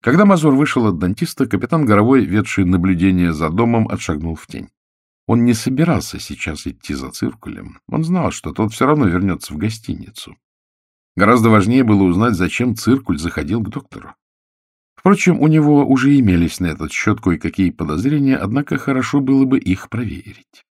Когда Мазур вышел от дантиста, капитан Горовой, ведший наблюдение за домом, отшагнул в тень. Он не собирался сейчас идти за циркулем. Он знал, что тот все равно вернется в гостиницу. Гораздо важнее было узнать, зачем циркуль заходил к доктору. Впрочем, у него уже имелись на этот счет кое-какие подозрения, однако хорошо было бы их проверить.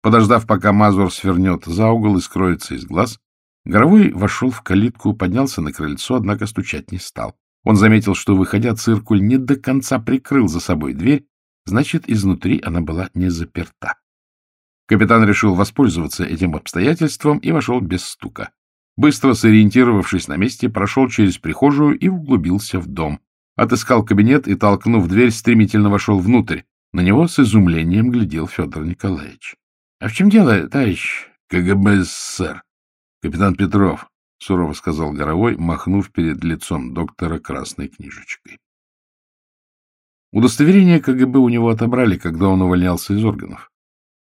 Подождав, пока Мазур свернет за угол и скроется из глаз, Горовой вошел в калитку, поднялся на крыльцо, однако стучать не стал. Он заметил, что, выходя, циркуль не до конца прикрыл за собой дверь, значит, изнутри она была не заперта. Капитан решил воспользоваться этим обстоятельством и вошел без стука. Быстро сориентировавшись на месте, прошел через прихожую и углубился в дом. Отыскал кабинет и, толкнув дверь, стремительно вошел внутрь. На него с изумлением глядел Федор Николаевич. — А в чем дело, товарищ? — КГБ СССР. — Капитан Петров, — сурово сказал Горовой, махнув перед лицом доктора красной книжечкой. Удостоверение КГБ у него отобрали, когда он увольнялся из органов.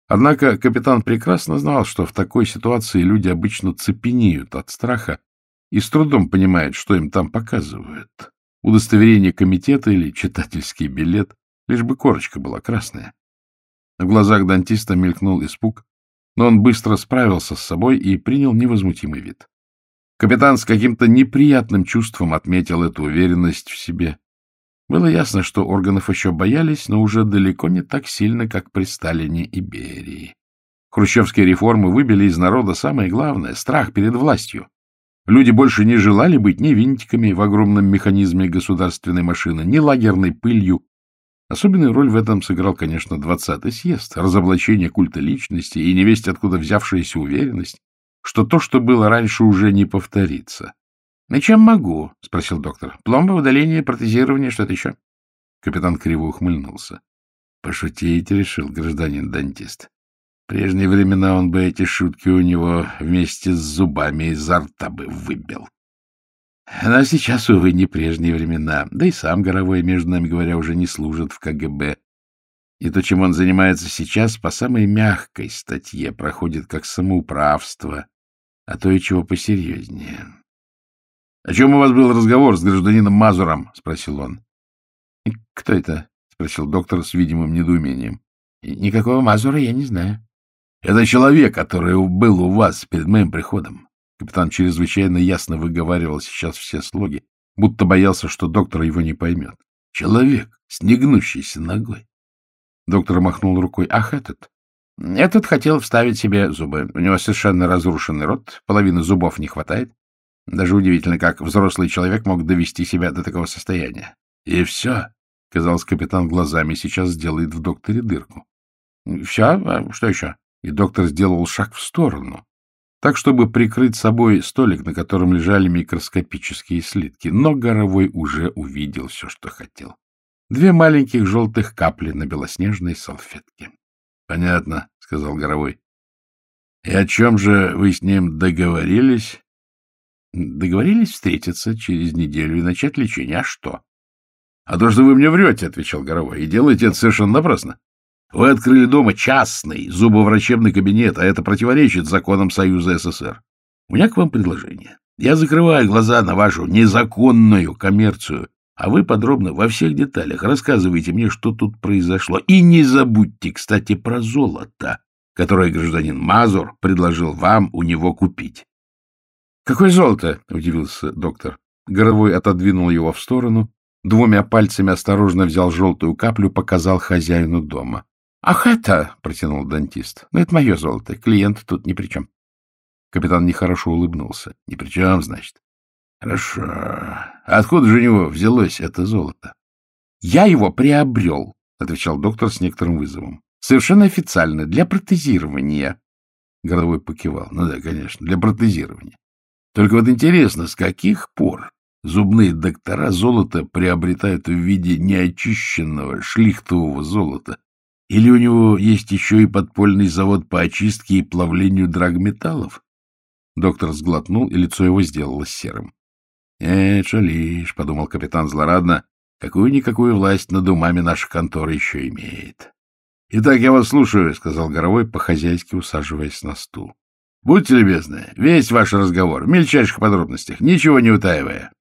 Однако капитан прекрасно знал, что в такой ситуации люди обычно цепенеют от страха и с трудом понимают, что им там показывают. Удостоверение комитета или читательский билет, лишь бы корочка была красная. В глазах дантиста мелькнул испуг, но он быстро справился с собой и принял невозмутимый вид. Капитан с каким-то неприятным чувством отметил эту уверенность в себе. Было ясно, что органов еще боялись, но уже далеко не так сильно, как при Сталине и Берии. Хрущевские реформы выбили из народа самое главное — страх перед властью. Люди больше не желали быть ни винтиками в огромном механизме государственной машины, ни лагерной пылью. Особенную роль в этом сыграл, конечно, двадцатый съезд, разоблачение культа личности и невесть откуда взявшаяся уверенность, что то, что было раньше, уже не повторится. — На чем могу? — спросил доктор. — Пломба, удаление, протезирование, что-то еще? Капитан криво ухмыльнулся. — Пошутить решил гражданин-дантист. В прежние времена он бы эти шутки у него вместе с зубами изо рта бы выбил. Но сейчас, увы, не прежние времена. Да и сам Горовой, между нами говоря, уже не служит в КГБ. И то, чем он занимается сейчас, по самой мягкой статье проходит как самоуправство, а то и чего посерьезнее. — О чем у вас был разговор с гражданином Мазуром? — спросил он. — Кто это? — спросил доктор с видимым недоумением. — Никакого Мазура я не знаю. — Это человек, который был у вас перед моим приходом. Капитан чрезвычайно ясно выговаривал сейчас все слоги, будто боялся, что доктор его не поймет. Человек с негнущейся ногой. Доктор махнул рукой. Ах, этот. Этот хотел вставить себе зубы. У него совершенно разрушенный рот, половины зубов не хватает. Даже удивительно, как взрослый человек мог довести себя до такого состояния. — И все, — казалось, капитан глазами сейчас сделает в докторе дырку. — Все? А что еще? И доктор сделал шаг в сторону, так, чтобы прикрыть собой столик, на котором лежали микроскопические слитки. Но Горовой уже увидел все, что хотел. Две маленьких желтых капли на белоснежной салфетке. — Понятно, — сказал Горовой. — И о чем же вы с ним договорились? — Договорились встретиться через неделю и начать лечение. А что? — А то, что вы мне врете, — отвечал Горовой, — и делаете это совершенно напрасно. Вы открыли дома частный зубоврачебный кабинет, а это противоречит законам Союза СССР. У меня к вам предложение. Я закрываю глаза на вашу незаконную коммерцию, а вы подробно во всех деталях рассказывайте мне, что тут произошло. И не забудьте, кстати, про золото, которое гражданин Мазур предложил вам у него купить. — Какое золото? — удивился доктор. Горовой отодвинул его в сторону, двумя пальцами осторожно взял желтую каплю, показал хозяину дома. — Ах, это, — протянул дантист, — ну, это мое золото, клиент тут ни при чем. Капитан нехорошо улыбнулся. — Ни при чем, значит. — Хорошо. Откуда же у него взялось это золото? — Я его приобрел, — отвечал доктор с некоторым вызовом. — Совершенно официально, для протезирования. Городовой покивал. — Ну да, конечно, для протезирования. Только вот интересно, с каких пор зубные доктора золото приобретают в виде неочищенного шлихтового золота, или у него есть еще и подпольный завод по очистке и плавлению драгметаллов? Доктор сглотнул, и лицо его сделалось серым. — Нет, шалишь, — подумал капитан злорадно, — какую-никакую власть над умами наша контора еще имеет. — Итак, я вас слушаю, — сказал Горовой, по-хозяйски усаживаясь на стул. — Будьте любезны, весь ваш разговор, в мельчайших подробностях, ничего не утаивая.